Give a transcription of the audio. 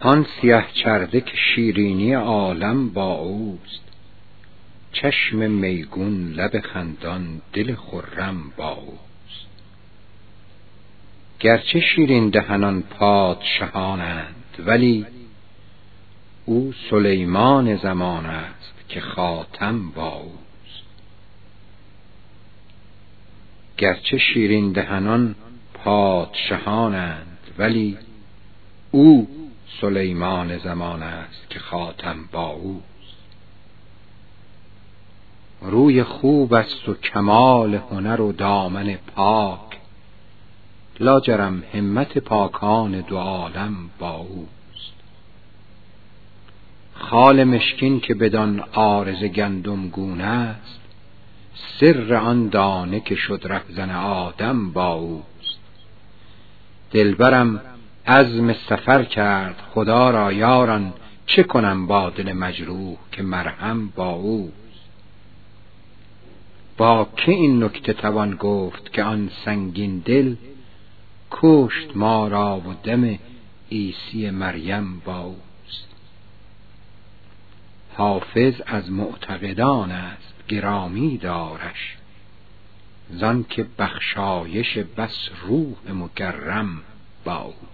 آن سیه چرده که شیرینی عالم با اوست. چشم میگون لب خندان دل خرم با اوست. گرچه شیرین دهنان پادشهانند ولی او سلیمان زمان است که خاتم با اوست. گرچه شیرین دهنان پادشهانند ولی او سلیمان زمان است که خاتم با اوست. روی خوب است و کمال هنر و دامن پاک. لاجرم همت پاکان دو عالم با اوست. خال مشکین که بدان عارض گندم گونه است سر آن دانه که شد رهزن آدم با اوست. دلبرم عزم سفر کرد. خدا را یاران چه کنم با دل مجروح که مرهم با اوست با که این نکته توان گفت که آن سنگین دل کشت ما را و دم عیسی مریم با اوست؟ حافظ از معتقدان است گرامی دارش. زان که بخشایش بس روح مکرم با اوست